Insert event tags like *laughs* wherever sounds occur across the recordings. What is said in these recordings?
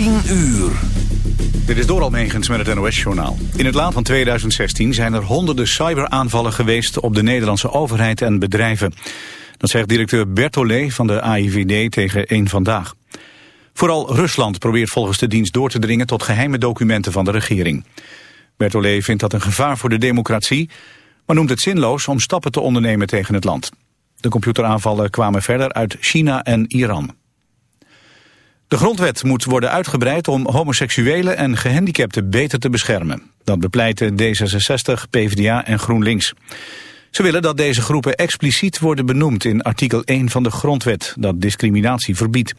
10 uur. Dit is door Almegens met het NOS-journaal. In het land van 2016 zijn er honderden cyberaanvallen geweest op de Nederlandse overheid en bedrijven. Dat zegt directeur Bertollet van de AIVD tegen Eén Vandaag. Vooral Rusland probeert volgens de dienst door te dringen tot geheime documenten van de regering. Bertollet vindt dat een gevaar voor de democratie, maar noemt het zinloos om stappen te ondernemen tegen het land. De computeraanvallen kwamen verder uit China en Iran. De grondwet moet worden uitgebreid om homoseksuelen en gehandicapten beter te beschermen. Dat bepleiten D66, PvdA en GroenLinks. Ze willen dat deze groepen expliciet worden benoemd in artikel 1 van de grondwet, dat discriminatie verbiedt.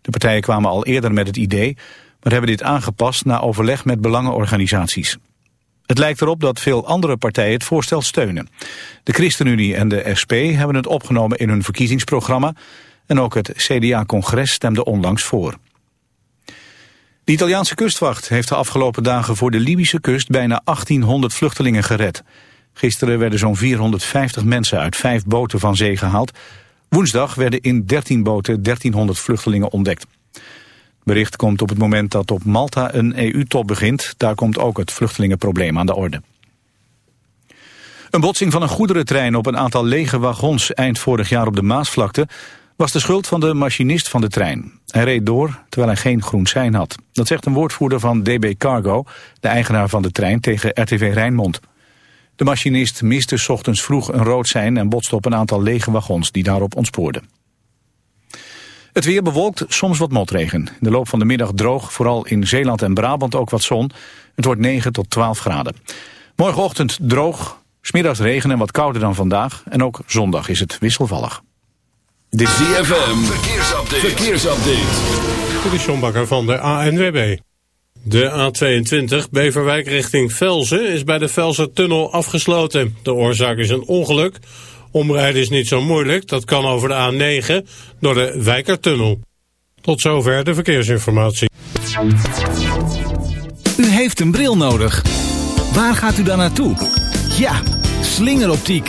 De partijen kwamen al eerder met het idee, maar hebben dit aangepast na overleg met belangenorganisaties. Het lijkt erop dat veel andere partijen het voorstel steunen. De ChristenUnie en de SP hebben het opgenomen in hun verkiezingsprogramma... en ook het CDA-congres stemde onlangs voor. De Italiaanse kustwacht heeft de afgelopen dagen voor de Libische kust... bijna 1800 vluchtelingen gered. Gisteren werden zo'n 450 mensen uit vijf boten van zee gehaald. Woensdag werden in 13 boten 1300 vluchtelingen ontdekt. Bericht komt op het moment dat op Malta een EU-top begint. Daar komt ook het vluchtelingenprobleem aan de orde. Een botsing van een goederentrein op een aantal lege wagons eind vorig jaar op de Maasvlakte was de schuld van de machinist van de trein. Hij reed door terwijl hij geen groen sein had. Dat zegt een woordvoerder van DB Cargo, de eigenaar van de trein, tegen RTV Rijnmond. De machinist miste s ochtends vroeg een rood sein en botste op een aantal lege wagons die daarop ontspoorden. Het weer bewolkt, soms wat motregen. In de loop van de middag droog, vooral in Zeeland en Brabant ook wat zon. Het wordt 9 tot 12 graden. Morgenochtend droog, smiddags regen en wat kouder dan vandaag. En ook zondag is het wisselvallig. Dit is ZFM, verkeersupdate. verkeersupdate. Dit is John Bakker van de ANWB. De A22 Beverwijk richting Velzen is bij de Velzen-tunnel afgesloten. De oorzaak is een ongeluk... Omrijden is niet zo moeilijk, dat kan over de A9 door de Wijkertunnel. Tot zover de verkeersinformatie. U heeft een bril nodig. Waar gaat u dan naartoe? Ja, slingeroptiek.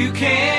You can't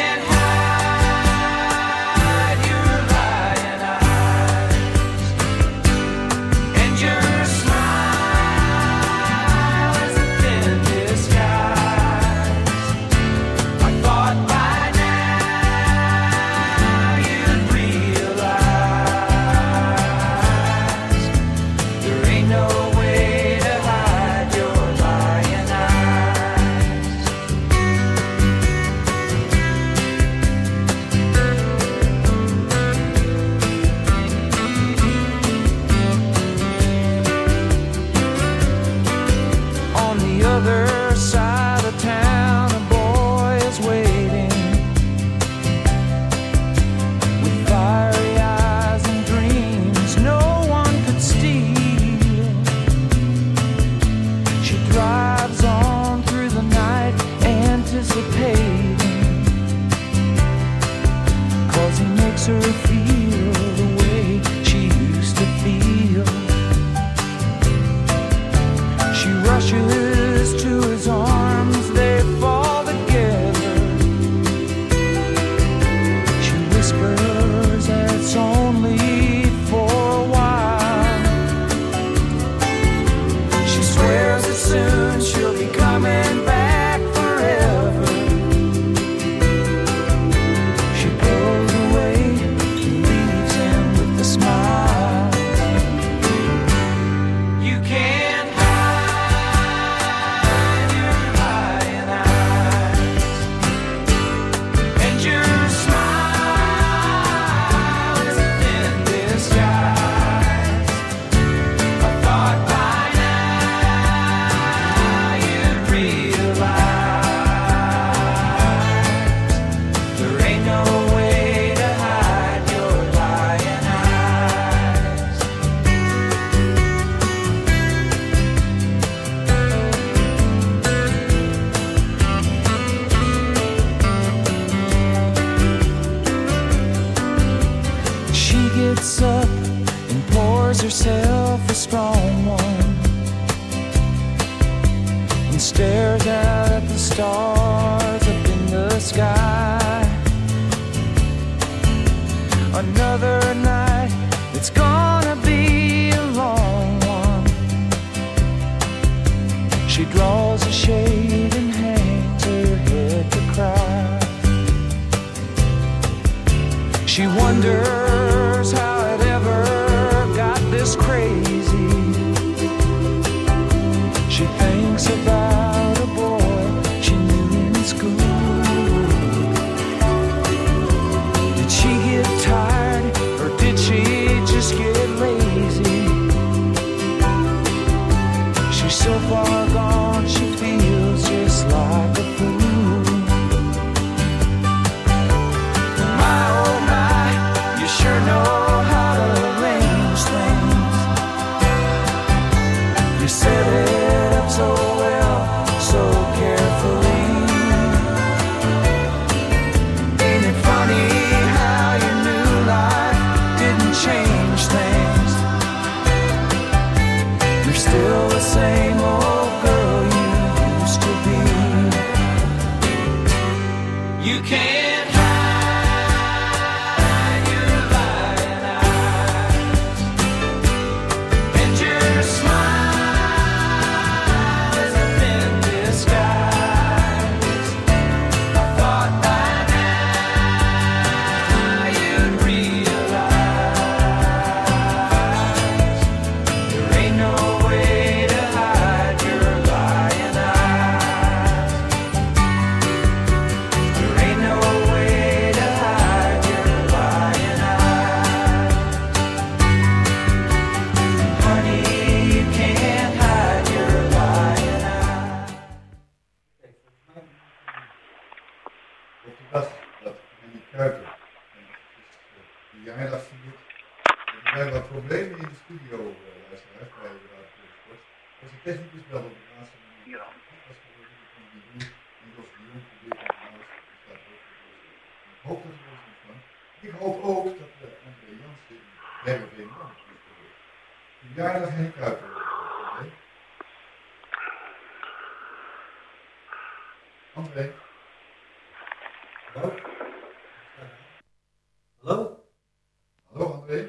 You can't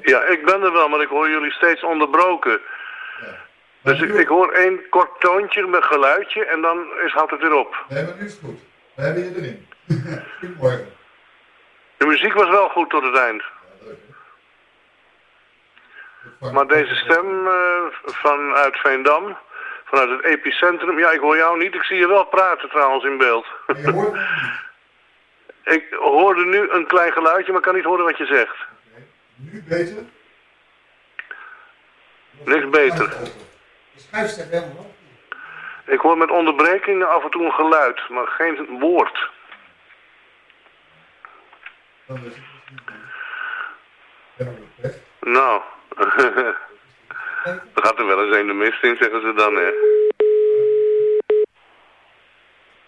Ja, ik ben er wel, maar ik hoor jullie steeds onderbroken. Dus ik, ik hoor één kort toontje met geluidje en dan is, houdt het weer op. Nee, maar nu is het goed. We hebben je erin. *laughs* Goedemorgen. De muziek was wel goed tot het eind. Maar deze stem eh, vanuit Veendam, vanuit het epicentrum, ja, ik hoor jou niet. Ik zie je wel praten trouwens in beeld. Je hoort *laughs* ik hoorde nu een klein geluidje, maar kan niet horen wat je zegt. Nu beter? Niks beter. De schuif staat helemaal op. Ik hoor met onderbrekingen af en toe een geluid, maar geen woord. Dan. Nou, *laughs* er gaat er wel eens een de mist in, zeggen ze dan, hè.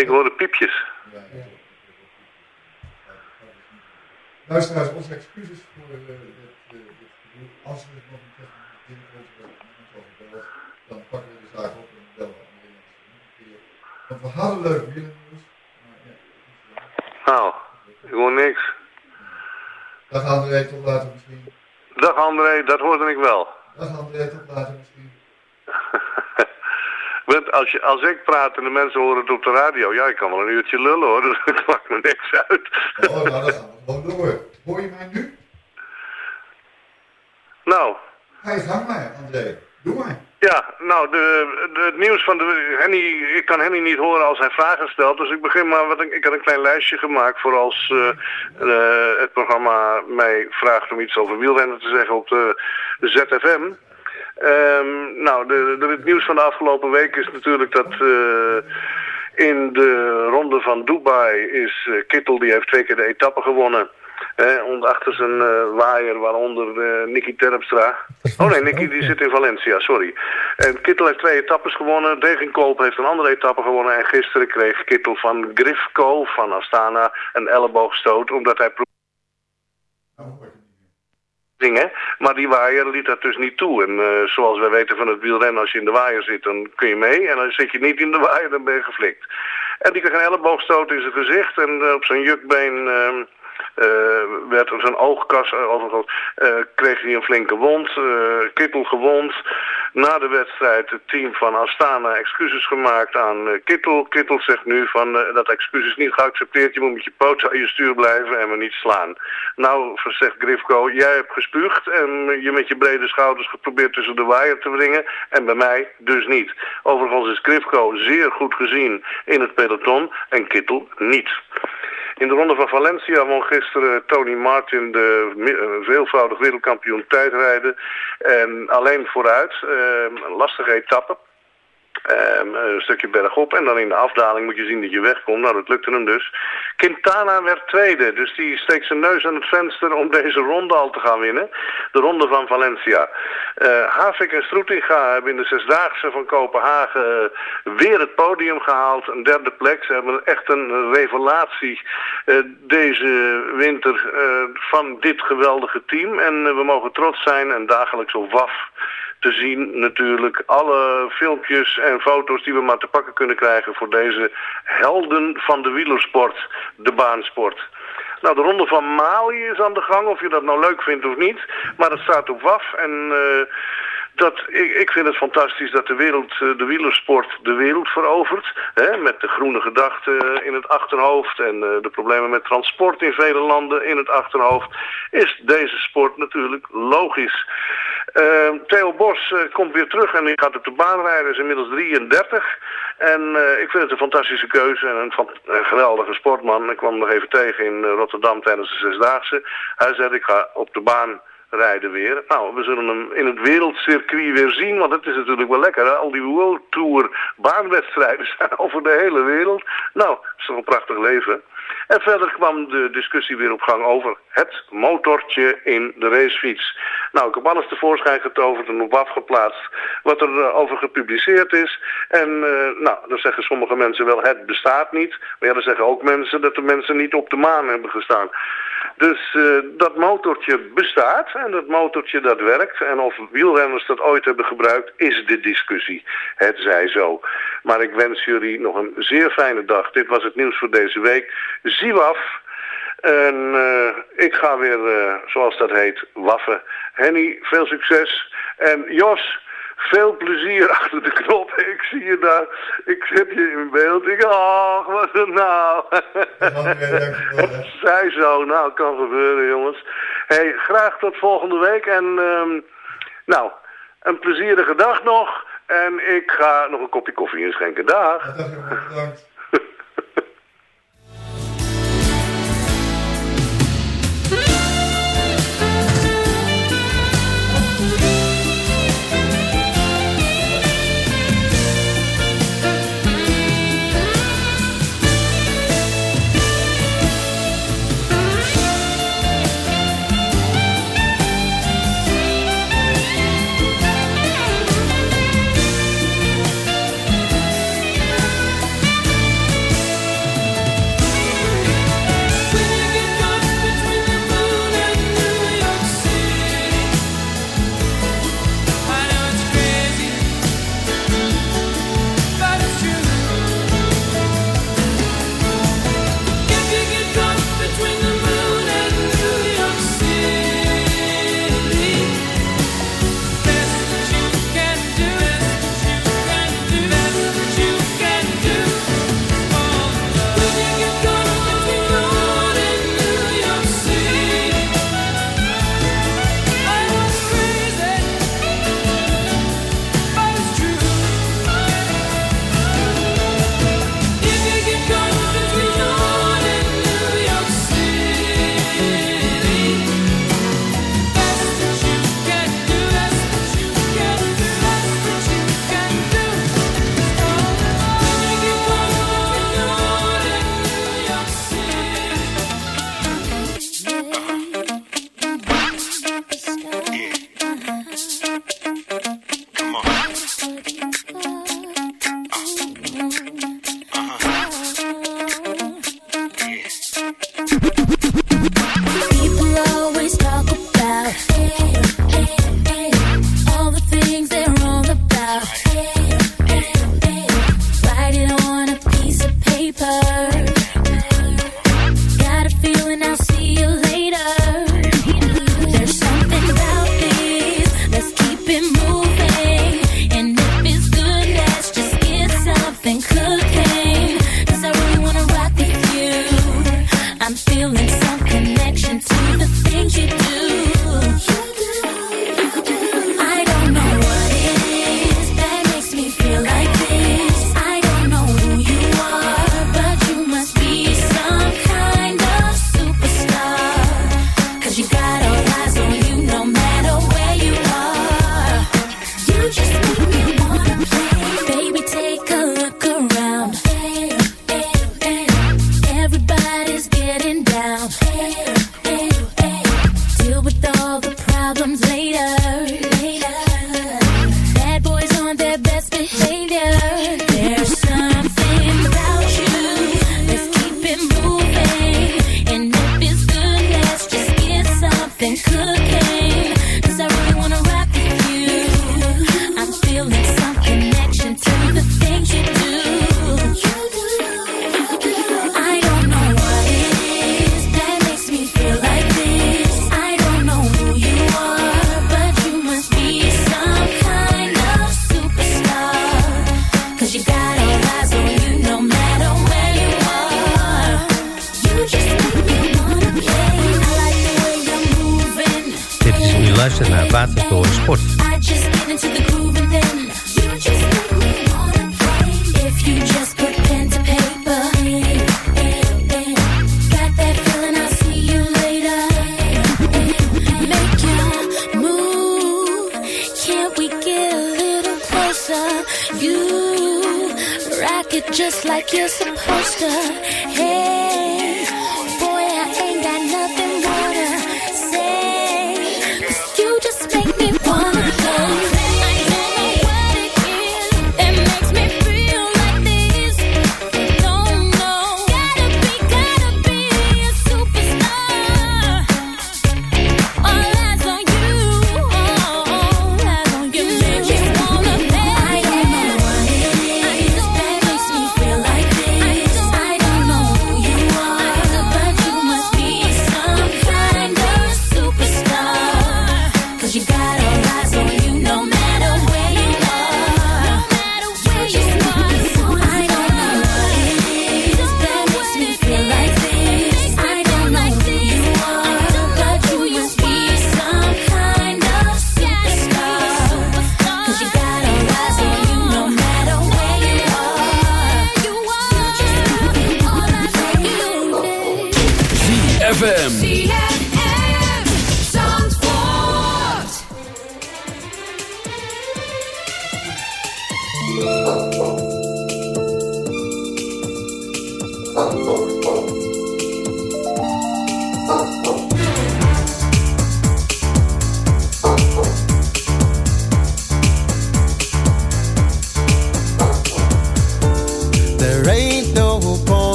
Ik hoor de piepjes. Luisteraars, onze excuses voor eh, dit, eh, dit gedoe. Als er nog een technische binnenkomt zoals gebeld, dan pakken we de zaak op en bellen een keer. Want we hadden leuk wielernieuws, maar ja, Nou, ik hoor niks. dag André, tot later misschien. Dag André, dat hoorde ik wel. Dag André, tot later misschien. *laughs* Want als, je, als ik praat en de mensen horen het op de radio, ja, ik kan wel een uurtje lullen hoor, *laughs* dus het maakt me niks uit. Oh, nou, gaan door. Hoor je mij nu? Nou, Ga je gang maar, André. Doe maar. ja, nou, de, de, het nieuws van de, Henny, ik kan Henny niet horen als hij vragen stelt, dus ik begin maar, wat, ik ik had een klein lijstje gemaakt voor als eh, eh, het programma mij vraagt om iets over wielrennen te zeggen op de, de ZFM. Ehm, nou, de, de, het nieuws van de afgelopen week is natuurlijk dat eh, in de ronde van Dubai is eh, Kittel, die heeft twee keer de etappe gewonnen. Hè, onder achter zijn eh, waaier, waaronder eh Nicky Terpstra. *laughs* Oh nee, Nicky die zit in Valencia, sorry. En Kittel heeft twee etappes gewonnen. Degenkolb heeft een andere etappe gewonnen. En gisteren kreeg Kittel van Grifko van Astana een elleboogstoot. Omdat hij dingen. Maar die waaier liet dat dus niet toe. En eh, zoals wij weten van het wielrennen, als je in de waaier zit, dan kun je mee. En dan zit je niet in de waaier, dan ben je geflikt. En die kreeg een elleboogstoot in zijn gezicht en eh, op zijn jukbeen... eh, werd op zijn oogkas kreeg hij een flinke wond, Kittel gewond. Na de wedstrijd het team van Astana excuses gemaakt aan eh, Kittel. Kittel zegt nu van eh, dat excuses niet geaccepteerd, je moet met je poot aan je stuur blijven en me niet slaan. Nou, zegt Grifko, jij hebt gespuugd en je met je brede schouders geprobeerd tussen de waaier te wringen en bij mij dus niet. Overigens is Grifko zeer goed gezien in het peloton en Kittel niet. In de ronde van Valencia won gisteren Tony Martin de eh, veelvoudig wereldkampioen tijdrijden. En alleen vooruit, eh, een lastige etappe. Ehm, een stukje bergop en dan in de afdaling moet je zien dat je wegkomt. Nou, dat lukte hem dus. Quintana werd tweede, dus die steekt zijn neus aan het venster om deze ronde al te gaan winnen. De ronde van Valencia. Eh Havik en Stroetinga hebben in de Zesdaagse van Kopenhagen eh, weer het podium gehaald. Een derde plek. Ze hebben echt een revelatie eh, deze winter van dit geweldige team. En we mogen trots zijn en dagelijks op WAF te zien natuurlijk alle filmpjes en foto's die we maar te pakken kunnen krijgen voor deze helden van de wielersport, de baansport. Nou, de ronde van Mali is aan de gang, of je dat nou leuk vindt of niet. Maar het staat op WAF en eh, dat, ik, ik vind het fantastisch dat de wereld, eh, de wielersport de wereld verovert. Hè, met de groene gedachte in het achterhoofd en eh, de problemen met transport in vele landen in het achterhoofd. Is deze sport natuurlijk logisch. Eh, Theo Bos eh, komt weer terug en die gaat op de baan rijden, is inmiddels 33. En ik vind het een fantastische keuze en een, van, een geweldige sportman. Ik kwam nog even tegen in Rotterdam tijdens de Zesdaagse. Hij zei, ik ga op de baan rijden weer. Nou, we zullen hem in het wereldcircuit weer zien, want het is natuurlijk wel lekker. Hè? Al die World Tour baanwedstrijden *laughs* zijn over de hele wereld. Nou, het is toch een prachtig leven. En verder kwam de discussie weer op gang over het motortje in de racefiets. Nou, ik heb alles tevoorschijn getoverd en op afgeplaatst wat er eh, over gepubliceerd is. En eh, nou, dan zeggen sommige mensen wel het bestaat niet. Maar ja, dan zeggen ook mensen dat de mensen niet op de maan hebben gestaan. Dus uh, dat motortje bestaat en dat motortje dat werkt. En of wielrenners dat ooit hebben gebruikt, is de discussie. Het zij zo. Maar ik wens jullie nog een zeer fijne dag. Dit was het nieuws voor deze week. Zie waf En uh, ik ga weer, eh, zoals dat heet, waffen. Henny, veel succes. En Jos... Veel plezier achter de knop. Ik zie je daar. Ik heb je in beeld. Ik, ach, wat een nou. *laughs* Okay, Zij zo. Nou, kan gebeuren, jongens. hey, graag tot volgende week. En, ehm, nou, een plezierige dag nog. En ik ga nog een kopje koffie inschenken. Dag. Ja. Bedankt.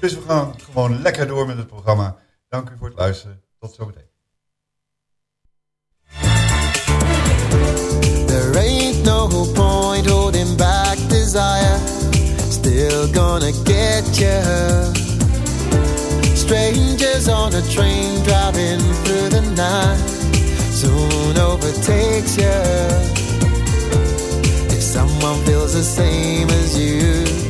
Dus we gaan gewoon lekker door met het programma. Dank u voor het luisteren. Tot zometeen. There ain't no point holding back desire. Still gonna get you. Strangers on a train driving through the night soon overtakes you. If someone feels the same as you, you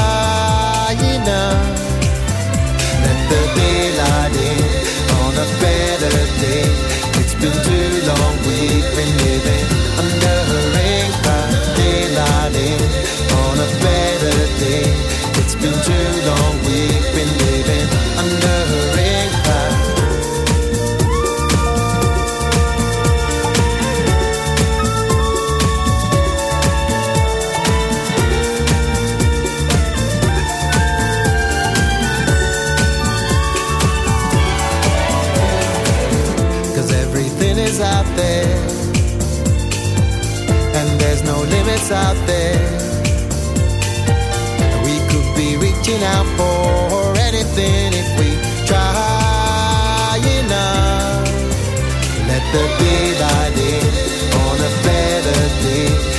out for anything if we try enough. Let the daylight in on a better day.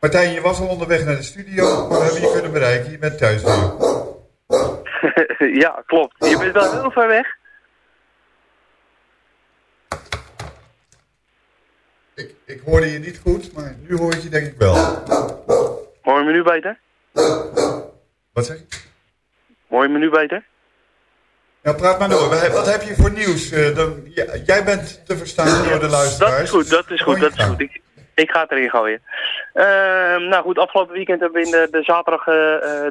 Martijn je was al onderweg naar de studio, maar we hebben je kunnen bereiken. Je bent thuis weer. *laughs* ja, klopt. Je bent wel heel ver weg. Ik, ik hoorde je niet goed, maar nu hoor ik je denk ik wel. Hoor je me nu beter? Wat zeg je? Hoor je me nu beter? Ja, praat maar door. Wat heb je voor nieuws? Eh, dan, ja, jij bent te verstaan door de luisteraars. Dat is goed, dat is goed, dat is goed. Ik, Ik ga het erin gooien. Ehm, nou goed, afgelopen weekend hebben we in de, de zaterdag eh,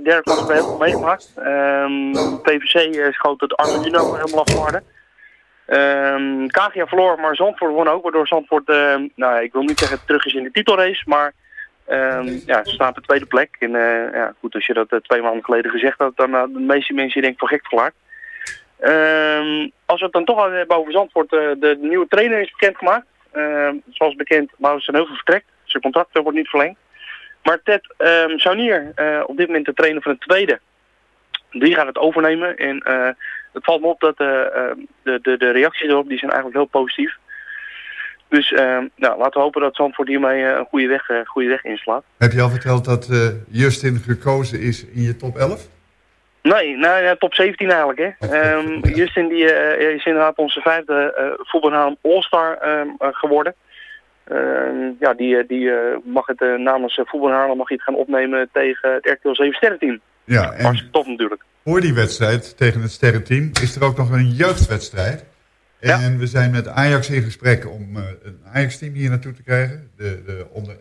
derde klasse bij heel meegemaakt. Ehm PVC eh, schoot het Argentino helemaal afgewaarde. Ehm KGA verloor, maar Zandvoort won ook, waardoor Zandvoort, ehm, nou ik wil niet zeggen terug is in de titelrace, maar ja, ze staan op de tweede plek. En ja, goed, als je dat twee maanden geleden gezegd had, dan hadden de meeste mensen denk ik voor gek verklaard. Als we het dan toch al hebben over Zandvoort, de nieuwe trainer is bekendgemaakt. Ehm, zoals bekend, Maurits zijn Heuvel vertrekt. Zijn contract eh, wordt niet verlengd. Maar Ted um, Saunier, eh, op dit moment de trainer van de tweede, die gaat het overnemen. En eh, het valt me op dat eh, ehm, de, de, de reacties erop, die zijn eigenlijk heel positief. Dus ehm, nou, laten we hopen dat Zandvoort hiermee eh, een goede weg, goede weg inslaat. Heb je al verteld dat Justin gekozen is in je top 11? Nee, nou, ja, top 17 eigenlijk. Hè. *laughs* Ehm, Justin die, eh, is inderdaad onze vijfde uh, voetbalnaam All-Star ehm, eh, geworden. Ehm, ja, die, die mag het namens uh, Voetbal Haarlem mag het gaan opnemen tegen het RTL 7 sterrenteam. Ja, en Hartstikke tof natuurlijk. voor die wedstrijd tegen het sterrenteam is er ook nog een jeugdwedstrijd. En we zijn met Ajax in gesprek om een Ajax-team hier naartoe te krijgen. De, de onder 11-1.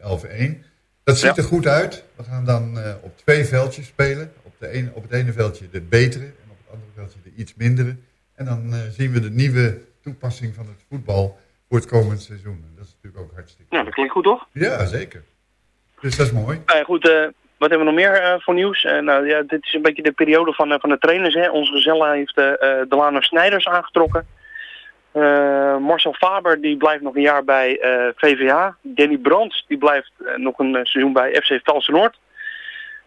Dat ziet er goed uit. We gaan dan op twee veldjes spelen. Op, de ene, op het ene veldje de betere en op het andere veldje de iets mindere. En dan eh, zien we de nieuwe toepassing van het voetbal voor het komend seizoen. En dat is natuurlijk ook hartstikke Ja, dat klinkt goed toch? Ja, zeker. Dus dat is mooi. Nou ja, goed, eh, wat hebben we nog meer eh, voor nieuws? Nou ja, dit is een beetje de periode van, van de trainers. Hè. Onze gezella heeft eh, Delano Snijders aangetrokken. Marcel Faber die blijft nog een jaar bij VVA. Danny Brands die blijft nog een seizoen bij FC Velsen Noord.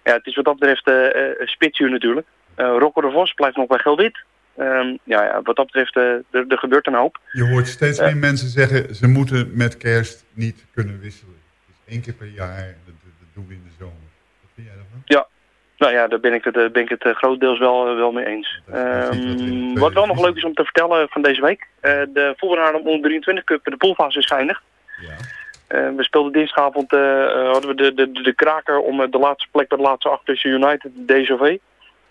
Ja, het is wat dat betreft eh eh, een spitsuur natuurlijk. Eh Rocco de Vos blijft nog bij Gelwit. Ehm, ja, ja, wat dat betreft, er, er gebeurt een hoop. Je hoort steeds Ja. meer mensen zeggen, ze moeten met kerst niet kunnen wisselen. Dus één keer per jaar, dat, dat doen we in de zomer. Wat vind jij daarvan? Ja, nou ja, daar ben ik het, ben ik het grotendeels wel, wel mee eens. Ehm, wat wel nog leuk is om te vertellen van deze week. de Voetbalhaarlem onder 23 Cup, de poolfase is geëindigd. Eh, we speelden dinsdagavond, eh, eh, hadden we de, de, de, kraker om eh, de laatste plek bij de laatste acht tussen United en DSOV.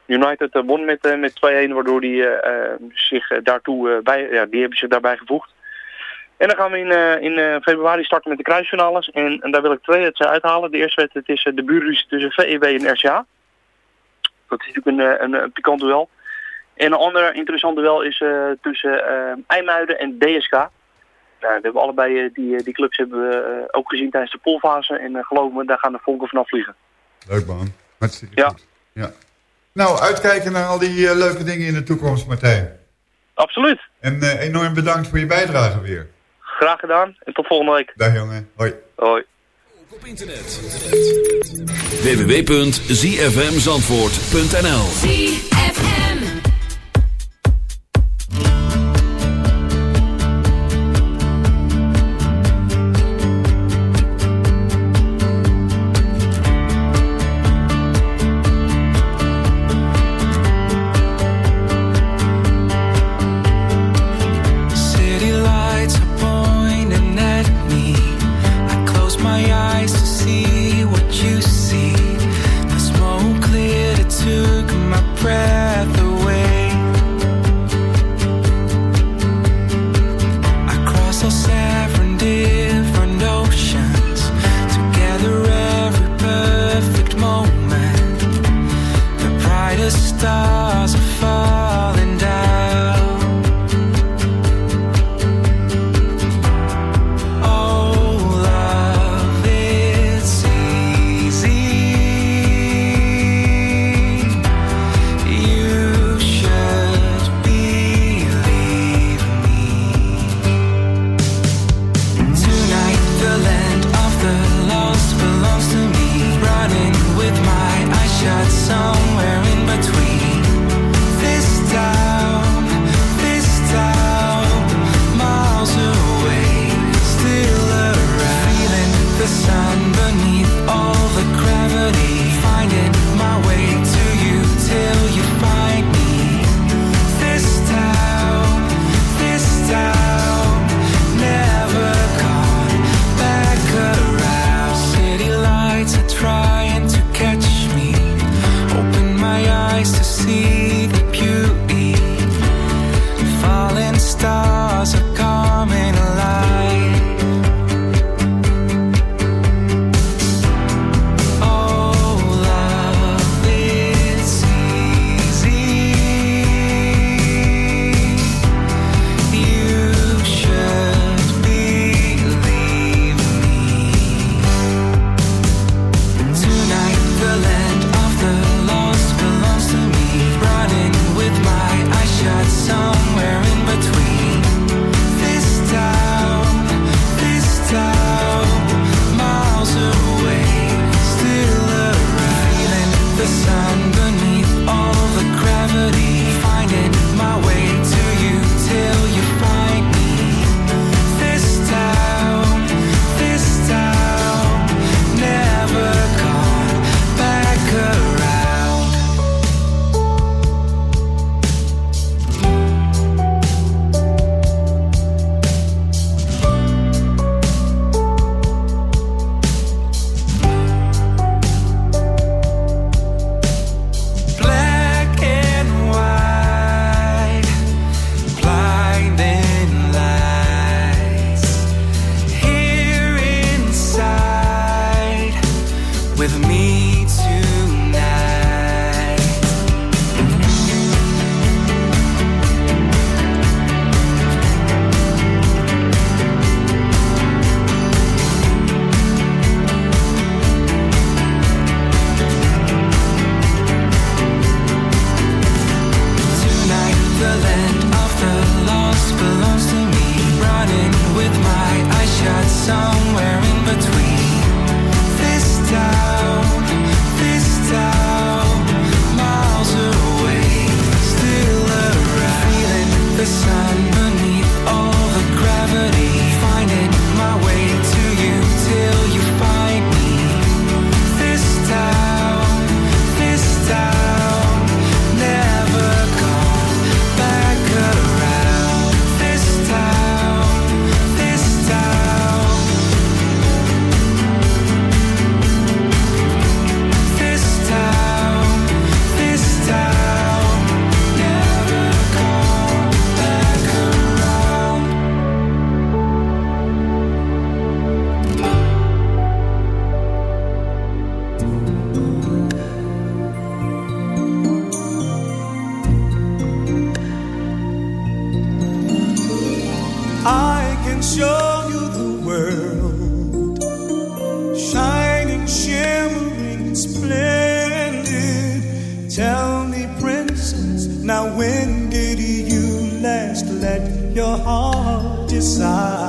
United eh, won met, eh, met 2-1, waardoor die eh, eh, zich eh, daartoe eh, bij, ja, die hebben zich daarbij gevoegd. En dan gaan we in, eh, in eh, februari starten met de kruisfinales. En, en daar wil ik twee wedstrijden uithalen. De eerste wedstrijd is eh, de buurruzie tussen VEB en RCA. Dat is natuurlijk een, eh, een, een pikant duel. En een ander interessant duel is eh, tussen eh IJmuiden en DSK. Nou, we hebben allebei eh, die, eh, die clubs hebben we eh, ook gezien tijdens de poolfase. En geloof me, daar gaan de vonken vanaf vliegen. Leuk man. Hartstikke goed. Ja. Nou, uitkijken naar al die leuke dingen in de toekomst, Martijn. Absoluut. En eh, enorm bedankt voor je bijdrage weer. Graag gedaan en tot volgende week. Dag jongen. Hoi. Hoi. Op internet. www.zfmzandvoort.nl pensar.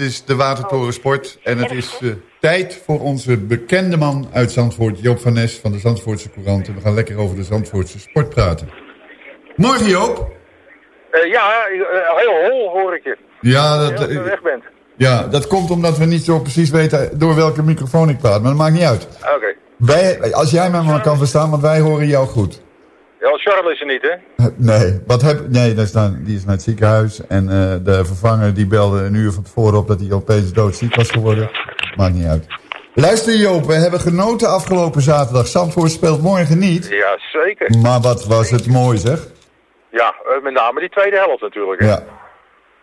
Dit is de Watertoren Sport en het is eh, tijd voor onze bekende man uit Zandvoort, Joop van Nes van de Zandvoortse Courant. En we gaan lekker over de Zandvoortse sport praten. Morgen Joop. Eh, ja, eh, heel hol hoor ik je. Ja dat, dat je weg bent. ja, dat komt omdat we niet zo precies weten door welke microfoon ik praat, maar dat maakt niet uit. Oké. Wij, als jij mij maar kan verstaan, want wij horen jou goed. Ja, Charles is er niet, hè? *laughs* Nee, wat heb, nee dat is dan, die is naar het ziekenhuis. En eh, de vervanger die belde een uur van tevoren op dat hij opeens doodziek was geworden. Maakt niet uit. Luister Joop, we hebben genoten afgelopen zaterdag. Zandvoort speelt morgen niet. Ja, zeker. Maar wat was het mooi zeg. Ja, eh, met name die tweede helft natuurlijk. Hè? Ja.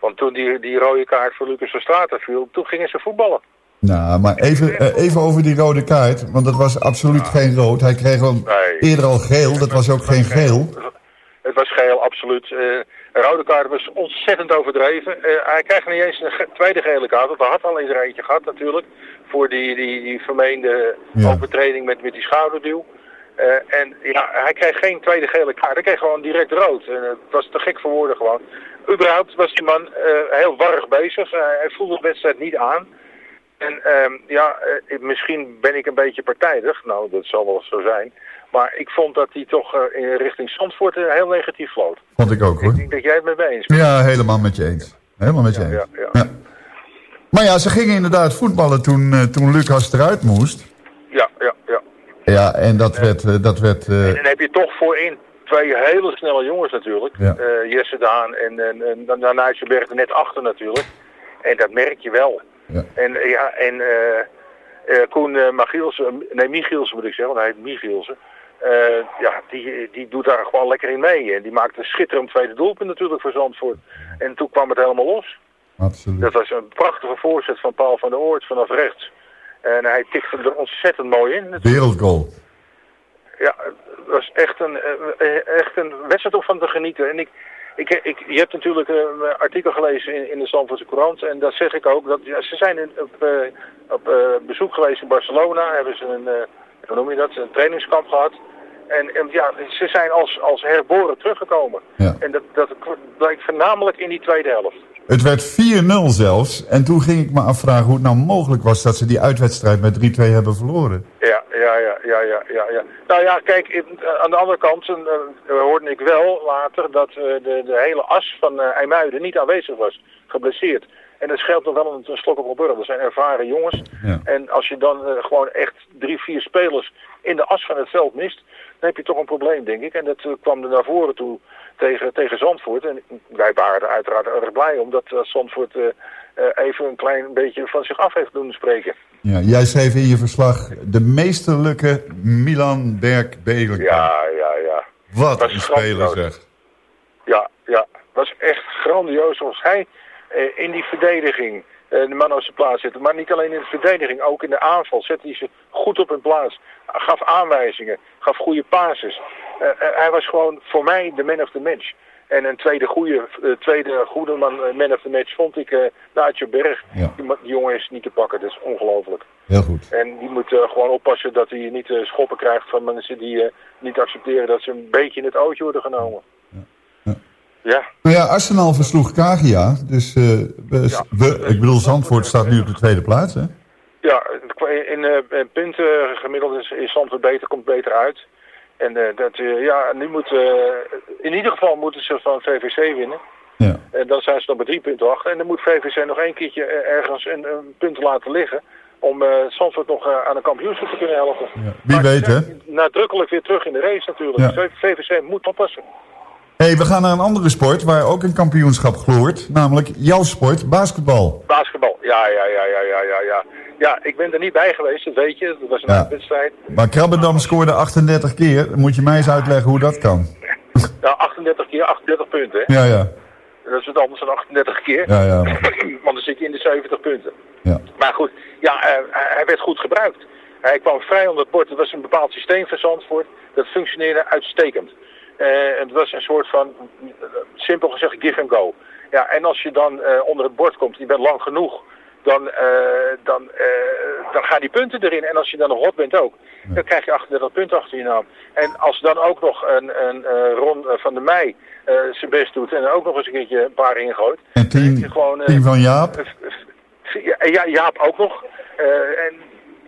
Want toen die, die rode kaart voor Lucas van Straten viel, toen gingen ze voetballen. Nou, maar even, eh, even over die rode kaart. Want dat was absoluut geen rood. Hij kreeg al Nee. eerder al geel. Dat was ook geen geel. Het was geel, absoluut. Een rode kaart was ontzettend overdreven. Eh, hij krijgt niet eens een ge- tweede gele kaart, want hij had al eens er eentje gehad natuurlijk. Voor die, die, die vermeende Ja. overtreding met, met die schouderduw. En ja, hij kreeg geen tweede gele kaart. Hij kreeg gewoon direct rood. En het was te gek voor woorden gewoon. Überhaupt was die man heel warrig bezig. Hij voelde de wedstrijd niet aan. En ehm, ja, eh, misschien ben ik een beetje partijdig. Nou, dat zal wel zo zijn. Maar ik vond dat hij toch eh, in richting Zandvoort eh, heel negatief floot. Vond ik ook hoor. Ik denk dat jij het met me eens bent. Ja, helemaal met je eens. Helemaal met je eens. Ja. Maar ja, ze gingen inderdaad voetballen toen, eh, toen Lucas eruit moest. Ja, ja, ja. Ja, en dat werd... eh, dat werd eh, En dan heb je toch voorin twee hele snelle jongens natuurlijk. Ja. Eh, Jesse Daan en, en, en Nijtsenberg er net achter natuurlijk. En dat merk je wel. Ja. En eh, ja, en eh eh, Koen Magielsen, nee Michielsen moet ik zeggen, want hij heet Michielsen. Ja, die, die doet daar gewoon lekker in mee. En die maakt een schitterend tweede doelpunt natuurlijk voor Zandvoort. En toen kwam het helemaal los. absoluut. Dat was een prachtige voorzet van Paul van der Oort vanaf rechts. En hij tikte er ontzettend mooi in. Wereldgoal. Ja, het was echt een, echt een wedstrijd om van te genieten. En ik, ik, ik, je hebt natuurlijk een artikel gelezen in, in de Stamfordse Courant. En daar zeg ik ook dat ja, ze zijn in, op, eh, op eh, bezoek geweest in Barcelona. Hebben ze een, eh, hoe noem je dat, een trainingskamp gehad. En, en ja, ze zijn als, als herboren teruggekomen. Ja. En dat, dat blijkt voornamelijk in die tweede helft. Het werd 4-0 zelfs. En toen ging ik me afvragen hoe het nou mogelijk was dat ze die uitwedstrijd met 3-2 hebben verloren. Ja, ja, ja, ja, ja, ja. Nou ja, kijk, in- eh, aan de andere kant eh, hoorde ik wel later dat de, de hele as van IJmuiden niet aanwezig was, geblesseerd. En dat scheelt nog wel een, een slok op een burger. Dat zijn ervaren jongens. Ja. En als je dan gewoon echt drie, vier spelers in de as van het veld mist, dan heb je toch een probleem, denk ik. En dat kwam er naar voren toe tegen, tegen Zandvoort. En wij waren er uiteraard erg blij, omdat Zandvoort eh, eh, even een klein beetje van zich af heeft doen spreken. Ja, jij schreef in je verslag de meesterlijke Milan Berg Belen. Ja, ja, ja. Wat was een speler zeg. Ja, ja. was echt grandioos zoals hij eh, in die verdediging de man op zijn plaats zette. Maar niet alleen in de verdediging, ook in de aanval zette hij ze goed op hun plaats. Gaf aanwijzingen, gaf goede passes. Eh, eh, hij was gewoon voor mij de man of the match. En een tweede goede, eh, tweede goede man, man of the match vond ik uh, Naatje Berg. Ja. Die, die jongen is niet te pakken, dat is ongelooflijk. Heel goed. En die moet gewoon oppassen dat hij niet schoppen krijgt van mensen die niet accepteren dat ze een beetje in het ootje worden genomen. Ja, Nou ja, Arsenal versloeg Kagia. Dus we, we- ik bedoel, Zandvoort staat nu op de tweede plaats, hè? ja in punten gemiddeld is, is Zandvoort beter, komt beter uit. En eh, dat, eh, ja, nu moet, eh, in ieder geval moeten ze van VVC winnen. Ja. En dan zijn ze nog met drie punten achter. En dan moet VVC nog één keertje ergens een, een punt laten liggen. Om eh Zandvoort nog aan een kampioenschap te kunnen helpen. Wie weet, hè? Nadrukkelijk weer terug in de race natuurlijk. Ja. Dus VVC moet oppassen. Hey, we gaan naar een andere sport waar ook een kampioenschap gloort. Namelijk jouw sport, basketbal. Basketbal, ja, ja, ja, ja, ja, ja, ja. Ja, ik ben er niet bij geweest, dat weet je. Dat was een Ja. wedstrijd. Maar Krabbendam scoorde 38 keer. Moet je mij eens uitleggen hoe dat kan. *laughs* Ja, 38 keer 38 punten. Hè? Ja, ja. Dat is wat anders dan 38 keer. Ja, ja. *laughs* Want dan zit je in de 70 punten. Ja. Maar goed, ja, eh, hij werd goed gebruikt. Hij kwam vrij onder het bord. Het was een bepaald systeem van Zandvoort. Dat functioneerde uitstekend. Eh, het was een soort van, simpel gezegd, give and go. Ja, en als je dan eh, onder het bord komt, je bent lang genoeg, dan, eh, dan, dan gaan die punten erin. En als je dan nog hot bent ook, dan krijg je 38 punten achter je naam. En als dan ook nog een, een Ron van de Meij eh, zijn best doet en ook nog eens een keertje een paar ingooit, En team, je gewoon, team van Jaap. ja, Jaap ook nog. En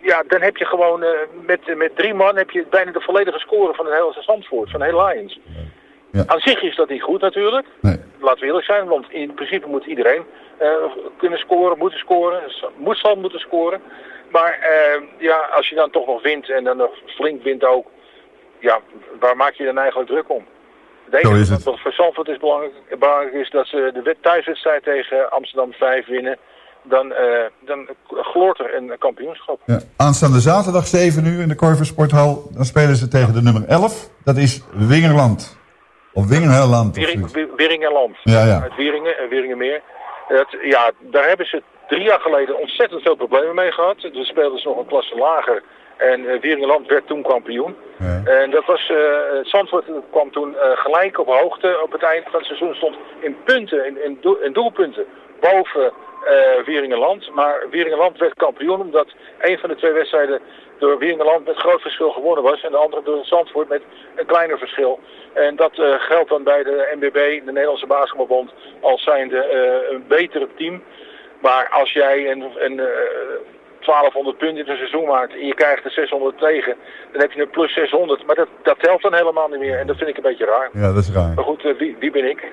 ja, dan heb je gewoon eh, met, met drie man heb je bijna de volledige score van het hele Zandvoort, van de hele Lions. Ja. Aan zich is dat niet goed natuurlijk. Nee. Laten we eerlijk zijn, want in principe moet iedereen eh, kunnen scoren, moeten scoren, moet zal moeten scoren. Maar eh, ja, als je dan toch nog wint en dan nog flink wint ook, ja, waar maak je dan eigenlijk druk om? Het enige wat voor Zandvoort is belangrijk, belangrijk is dat ze de wed- thuiswedstrijd tegen Amsterdam 5 winnen. Dan, eh, dan gloort er een kampioenschap. Ja. Aanstaande zaterdag 7 uur in de Korver Sporthal. Dan spelen ze tegen de nummer 11. Dat is Wingerland. Of Wingerland. Wiering, Wieringenland. Ja, ja. Uit Wieringen en Wieringenmeer. Dat, ja, daar hebben ze drie jaar geleden ontzettend veel problemen mee gehad. Toen speelden ze nog een klasse lager. En eh Wieringenland werd toen kampioen. En dat was, eh Zandvoort kwam toen eh, gelijk op hoogte op het eind van het seizoen. Stond in punten, in, in, doel- in doelpunten, boven eh Wieringenland. Maar Wieringenland werd kampioen omdat een van de twee wedstrijden door Wieringenland met groot verschil gewonnen was. En de andere door Zandvoort met een kleiner verschil. En dat eh, geldt dan bij de NBB, de Nederlandse Basketbalbond, als zijnde eh, een betere team. Maar als jij een, een eh, 1200 punten in een seizoen maakt en je krijgt er 600 tegen, dan heb je een plus 600. Maar dat, dat telt dan helemaal niet meer en dat vind ik een beetje raar. Ja, dat is raar. Maar goed, wie, wie ben ik?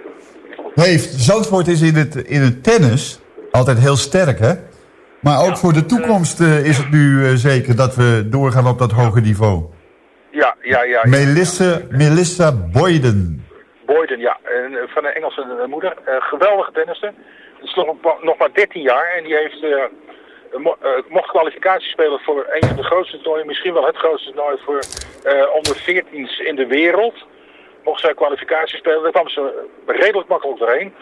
Heeft Zandvoort is in het, in het tennis altijd heel sterk, hè? Maar ook voor de toekomst eh, is het nu eh, zeker dat we doorgaan op dat hoge niveau. Ja, ja, ja. ja. Melissa, Melissa Boyden. Boyden, ja. Van een Engelse eh, moeder. Eh, geweldige tennister. Het is nog, maar 13 jaar en die heeft, mo- mocht kwalificatie spelen voor een van de grootste toernooien. Misschien wel het grootste toernooi voor onder 14's in de wereld. Mocht zij kwalificatie spelen, daar kwam ze redelijk makkelijk doorheen.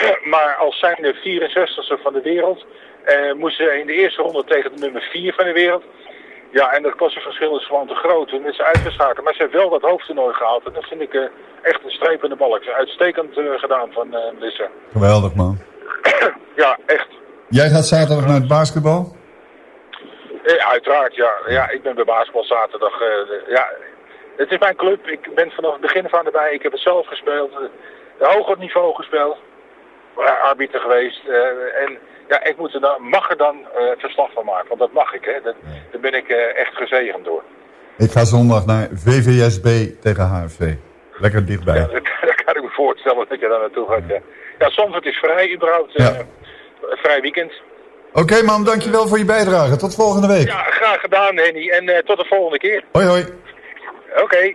*clears throat* maar als zijnde 64ste van de wereld eh, moest ze in de eerste ronde tegen de nummer 4 van de wereld. Ja, en dat klassenverschil is gewoon te groot. Toen is ze uitgeschakeld. Maar ze heeft wel dat hoofdtoernooi gehaald. En dat vind ik eh, echt een streep in de balk. Uitstekend eh, gedaan van eh Melissa. Geweldig, man. *clears throat* Ja, echt. Jij gaat zaterdag naar het basketbal? Eh, uiteraard, ja. Ja, ik ben bij basketbal zaterdag. ja, het is mijn club. Ik ben vanaf het begin van erbij. Ik heb het zelf gespeeld. hoog op niveau gespeeld. Arbiter geweest. eh, en ja, ik moet er dan, mag er dan eh, verslag van maken. Want dat mag ik, hè. Dat, daar ben ik eh, echt gezegend door. Ik ga zondag naar VVSB tegen HFC. Lekker dichtbij. Ja, dat, *laughs* dat kan ik me voorstellen dat je daar naartoe gaat. Ja, ja Zandvoort is vrij, überhaupt. eh, vrij weekend. Oké man, dankjewel voor je bijdrage. Tot volgende week. Ja, graag gedaan, Henny. En tot de volgende keer. Hoi hoi. Oké.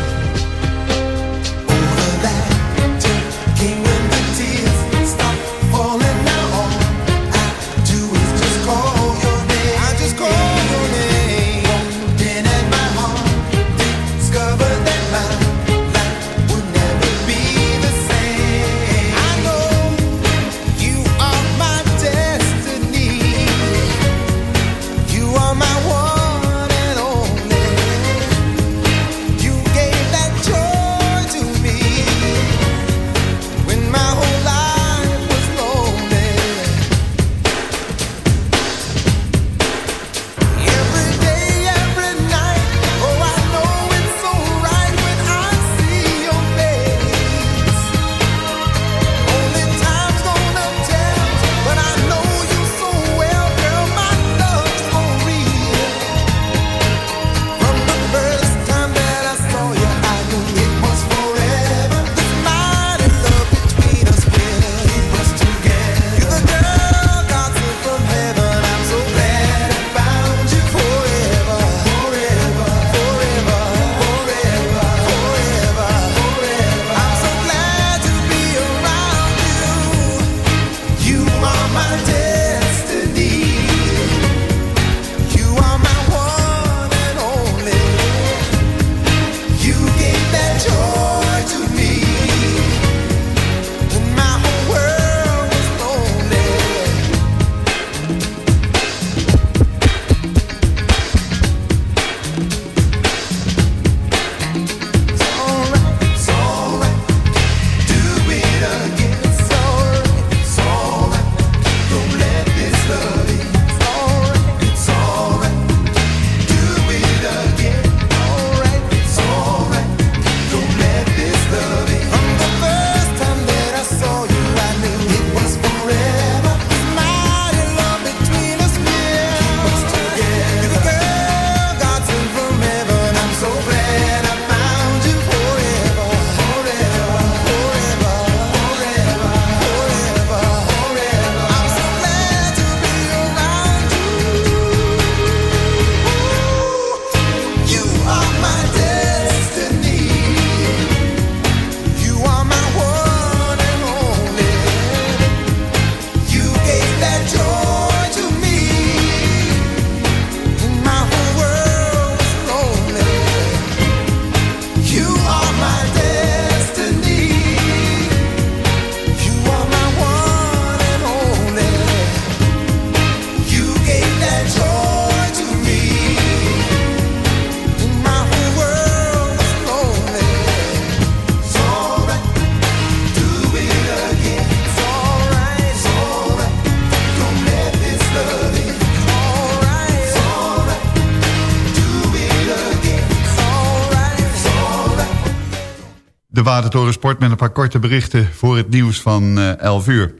Sport met een paar korte berichten voor het nieuws van eh, 11 uur.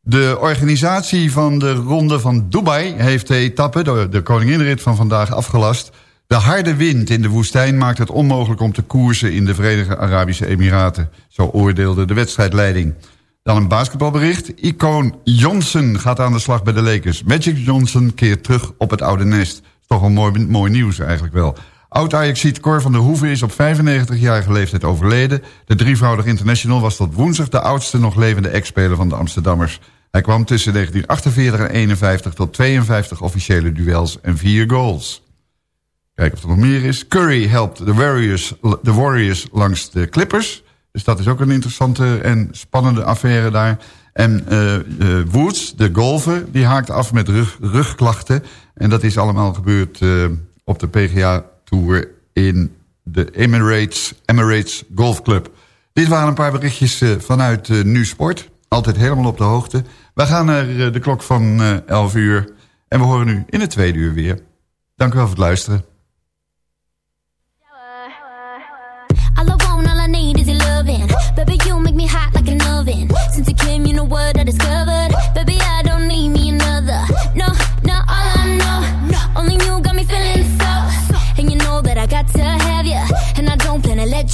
De organisatie van de Ronde van Dubai heeft de etappe, de, koninginrit van vandaag, afgelast. De harde wind in de woestijn maakt het onmogelijk om te koersen in de Verenigde Arabische Emiraten. Zo oordeelde de wedstrijdleiding. Dan een basketbalbericht. Icoon Johnson gaat aan de slag bij de Lakers. Magic Johnson keert terug op het oude nest. Is toch wel mooi, mooi nieuws eigenlijk wel. Oud-Ajaxiet Cor van der Hoeven is op 95-jarige leeftijd overleden. De drievoudig international was tot woensdag de oudste nog levende ex-speler van de Amsterdammers. Hij kwam tussen 1948 en 51 tot 52 officiële duels en 4 goals. Kijken of er nog meer is. Curry helpt de Warriors, de Warriors langs de Clippers. Dus dat is ook een interessante en spannende affaire daar. En eh, eh, Woods, de golfer, die haakt af met rug, rugklachten. En dat is allemaal gebeurd eh, op de PGA-tour in de Emirates, Emirates Golf Club. Dit waren een paar berichtjes eh, vanuit uh, Nu Sport. Altijd helemaal op de hoogte. We gaan naar eh, de klok van eh 11 uur. En we horen nu in het tweede uur weer. Dank u wel voor het luisteren. Baby, you make me hot like. Since you came, you know what I discovered.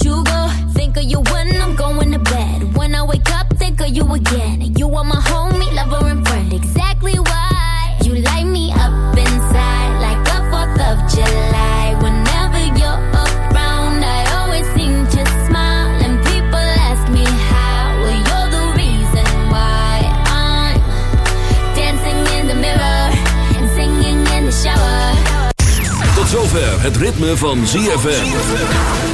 You go. Think of you when I'm going to bed. When I wake up, think of you again. You are my homie, lover, and friend. Exactly why you light me up inside like a 4th of July. Whenever you're around, I always seem to smile. And people ask me how. Well, you're the reason why I'm dancing in the mirror and singing in the shower. Tot zover het ritme van ZFM.